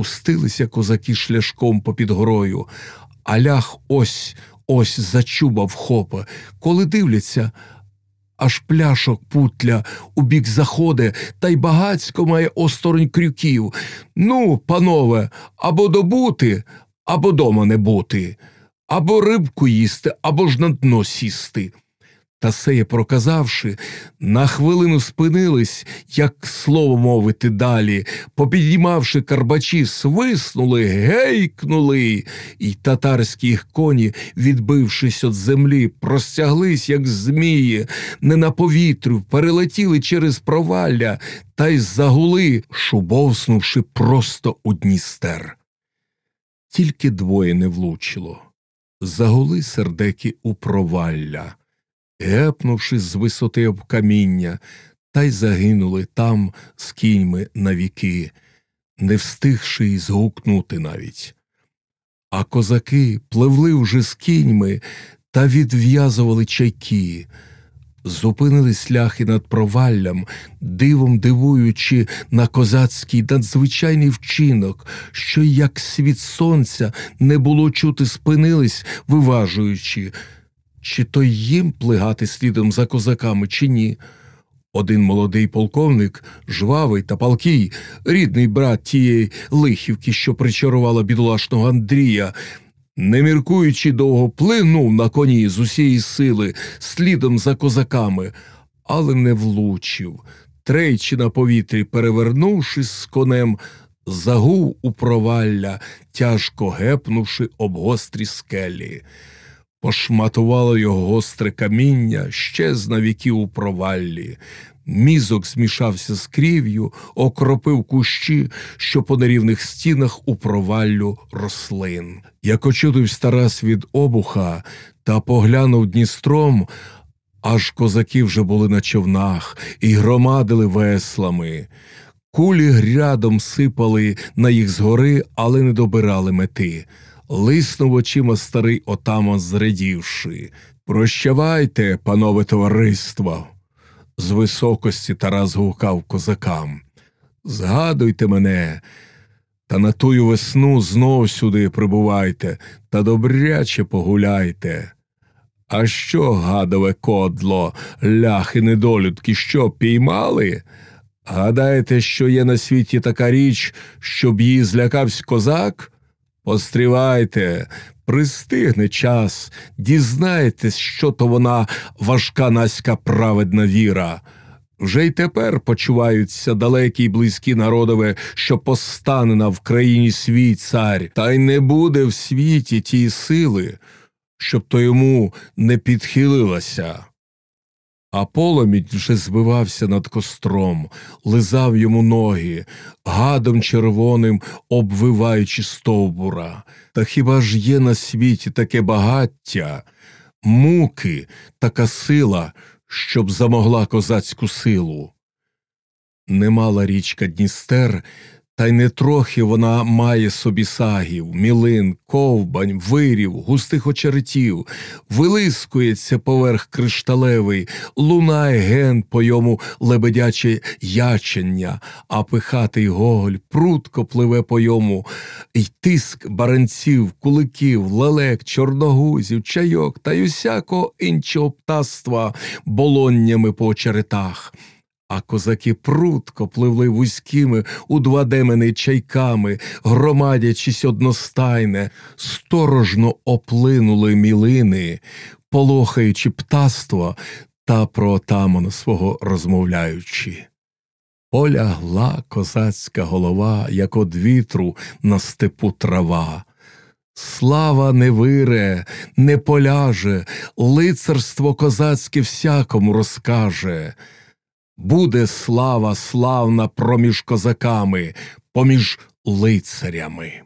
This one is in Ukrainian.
Пустилися козаки шляшком попід горою, а лях ось ось зачубав хопа. Коли дивляться, аж пляшок путля у бік заходе, та й багацько має осторонь крюків. Ну, панове, або добути, або дома не бути, або рибку їсти, або ж на дно сісти. Та сеє проказавши, на хвилину спинились, як слово мовити далі, попідіймавши карбачі, свиснули, гейкнули, і татарські їх коні, відбившись від землі, простяглись, як змії, не на повітрю, перелетіли через провалля та й загули, шубовснувши просто у Дністер. Тільки двоє не влучило. Загули сердеки у провалля гепнувши з висоти об каміння, та й загинули там з кіньми навіки, не встигши й згукнути навіть. А козаки пливли вже з кіньми та відв'язували чайки. Зупинились ляхи над проваллям, дивом дивуючи на козацький надзвичайний вчинок, що, як світ сонця, не було чути, спинились, виважуючи чи то їм плигати слідом за козаками, чи ні. Один молодий полковник, жвавий та палкий, рідний брат тієї лихівки, що причарувала бідолашного Андрія, не міркуючи довго, плинув на коні з усієї сили, слідом за козаками, але не влучив. Тричі на повітрі, перевернувшись з конем, загув у провалля, тяжко гепнувши об гострі скелі. Пошматувало його гостре каміння ще з навіків у проваллі. Мізок змішався з крів'ю, окропив кущі, що по нерівних стінах у проваллю рослин. Як очудився Тарас від обуха та поглянув Дністром, аж козаки вже були на човнах і громадили веслами. Кулі грядом сипали на їх згори, але не добирали мети. Лиснув очима старий отаман, зрадівши. Прощавайте, панове товариство. З високості Тарас гукав козакам. Згадуйте мене, та на тую весну знов сюди прибувайте та добряче погуляйте. А що, гадове кодло, ляхи недолюдки, що піймали? Гадаєте, що є на світі така річ, щоб її злякався козак? Пострівайте, пристигне час, дізнаєтесь, що то вона важка наська праведна віра. Вже й тепер почуваються далекі й близькі народове, що постане на в країні свій цар, та й не буде в світі тій сили, щоб то йому не підхилилася. А поломідь вже збивався над костром, лизав йому ноги, гадом червоним обвиваючи стовбура. Та хіба ж є на світі таке багаття, муки, така сила, щоб замогла козацьку силу? Немала річка Дністер та й не трохи вона має собі сагів, мілин, ковбань, вирів, густих очеретів, вилискується поверх кришталевий, лунає ген по йому лебедяче ячення, а пихатий гоголь прутко пливе по йому, й тиск баранців, куликів, лелек, чорногузів, чайок та й усякого іншого птаства болоннями по очеретах а козаки прутко пливли вузькими у два демени чайками, громадячись одностайне, сторожно оплинули мілини, полохаючи птаство та про отамана свого розмовляючи. Полягла козацька голова, як од вітру на степу трава. Слава не вире, не поляже, лицарство козацьке всякому розкаже буде слава славна проміж козаками, поміж лицарями.